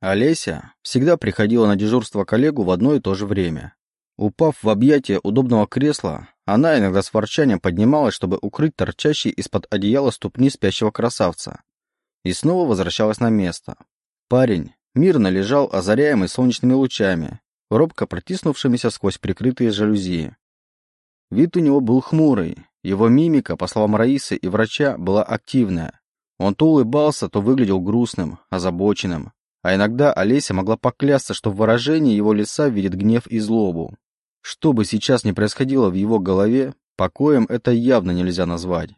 Олеся всегда приходила на дежурство коллегу в одно и то же время. Упав в объятия удобного кресла, она иногда с ворчанием поднималась, чтобы укрыть торчащий из-под одеяла ступни спящего красавца. И снова возвращалась на место. Парень мирно лежал, озаряемый солнечными лучами, робко протиснувшимися сквозь прикрытые жалюзи. Вид у него был хмурый, его мимика, по словам Раисы и врача, была активная. Он то улыбался, то выглядел грустным, озабоченным, а иногда Олеся могла поклясться, что в выражении его лица видит гнев и злобу. Что бы сейчас ни происходило в его голове, покоем это явно нельзя назвать.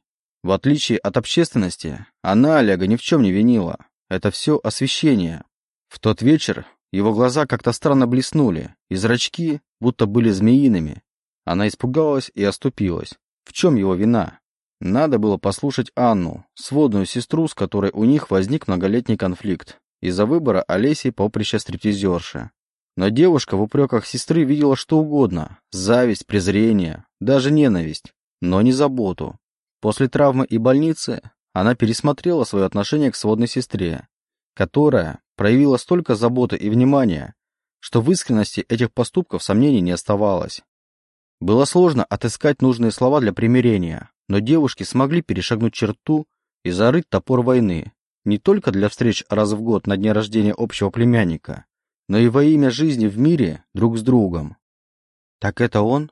В отличие от общественности, она Олега ни в чем не винила. Это все освещение. В тот вечер его глаза как-то странно блеснули, и зрачки будто были змеиными. Она испугалась и оступилась. В чем его вина? Надо было послушать Анну, сводную сестру, с которой у них возник многолетний конфликт из-за выбора Олеси поприща стриптизерши. Но девушка в упреках сестры видела что угодно – зависть, презрение, даже ненависть, но не заботу. После травмы и больницы она пересмотрела свое отношение к сводной сестре, которая проявила столько заботы и внимания, что в искренности этих поступков сомнений не оставалось. Было сложно отыскать нужные слова для примирения, но девушки смогли перешагнуть черту и зарыть топор войны, не только для встреч раз в год на дне рождения общего племянника, но и во имя жизни в мире друг с другом. «Так это он?»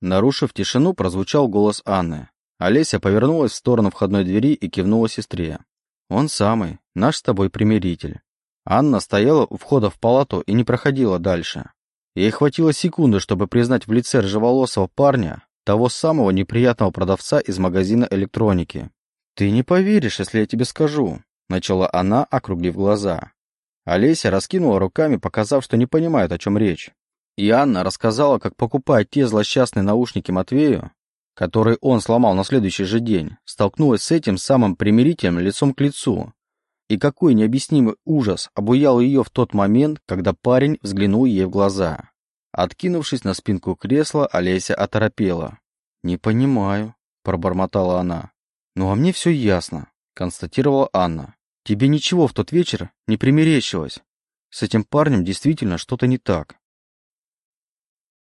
Нарушив тишину, прозвучал голос Анны. Олеся повернулась в сторону входной двери и кивнула сестре. «Он самый, наш с тобой примиритель». Анна стояла у входа в палату и не проходила дальше. Ей хватило секунды, чтобы признать в лице ржеволосого парня того самого неприятного продавца из магазина электроники. «Ты не поверишь, если я тебе скажу», — начала она, округлив глаза. Олеся раскинула руками, показав, что не понимает, о чем речь. И Анна рассказала, как покупая те злосчастные наушники Матвею, которые он сломал на следующий же день, столкнулась с этим самым примирителем лицом к лицу. И какой необъяснимый ужас обуял ее в тот момент, когда парень взглянул ей в глаза. Откинувшись на спинку кресла, Олеся оторопела. «Не понимаю», — пробормотала она. «Ну а мне все ясно», — констатировала Анна. Тебе ничего в тот вечер не примерещилось. С этим парнем действительно что-то не так.